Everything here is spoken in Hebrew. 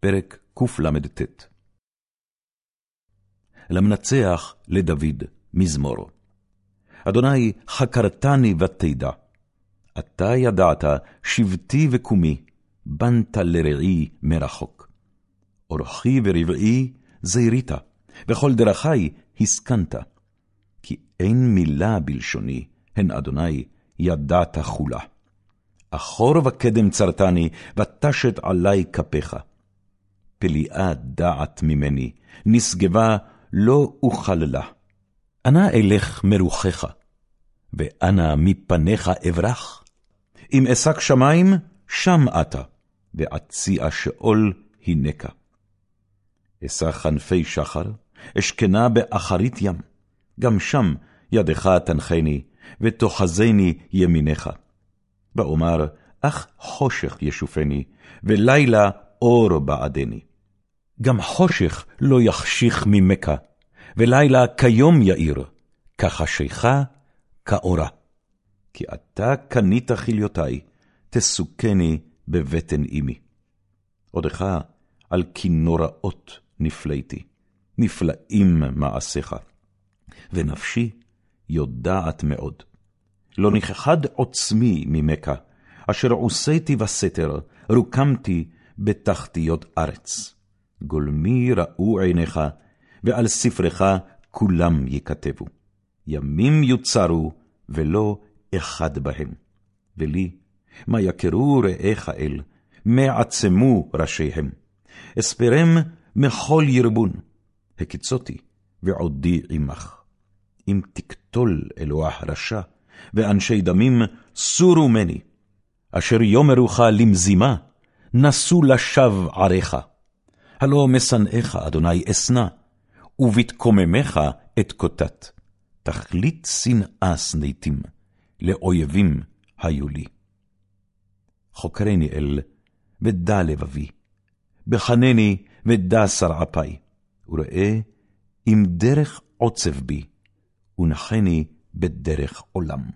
פרק קלט למנצח לדוד מזמור. אדוני, חקרתני ותדע. אתה ידעת שבטי וקומי, בנת לרעי מרחוק. אורחי ורבעי זהירית, וכל דרכי הסכנת. כי אין מילה בלשוני, הן אדוני, ידעת כולה. אחור וקדם צרתני, ותשת עלי כפיך. פליאה דעת ממני, נשגבה לא אוכל לה. אנה אלך מרוחך, ואנה מפניך אברח. אם אשק שמים, שם אתה, ואציע שאול הנקה. אשא כנפי שחר, אשכנה באחרית ים, גם שם ידך תנחני, ותאחזני ימינך. ואומר, אך חושך ישופני, ולילה אור בעדני. גם חושך לא יחשיך ממכה, ולילה כיום יאיר, כחשיכה כאורה. כי אתה קנית חיליותי, תסוכני בבטן אמי. עודך על כנוראות נפלאתי, נפלאים מעשיך, ונפשי יודעת מאוד. לא נכחד עוצמי ממכה, אשר עושיתי בסתר, רוקמתי בתחתיות ארץ. גולמי ראו עיניך, ועל ספרך כולם ייכתבו. ימים יוצרו, ולא אחד בהם. ולי, מה יכרו רעיך אל, מה עצמו ראשיהם. אספרם מכל ירבון, הקיצותי, ועודי עמך. אם תקטול אלוה רשע, ואנשי דמים סורו מני, אשר יאמרוך למזימה, נשאו לשווא עריך. הלא משנאיך, אדוני, אשנא, ובתקוממך אתקוטט. תכלית שנאה שניתים, לאויבים היו לי. חוקרני אל, ודע לבבי, בחנני ודע שרעפי, וראה אם דרך עוצב בי, ונחני בדרך עולם.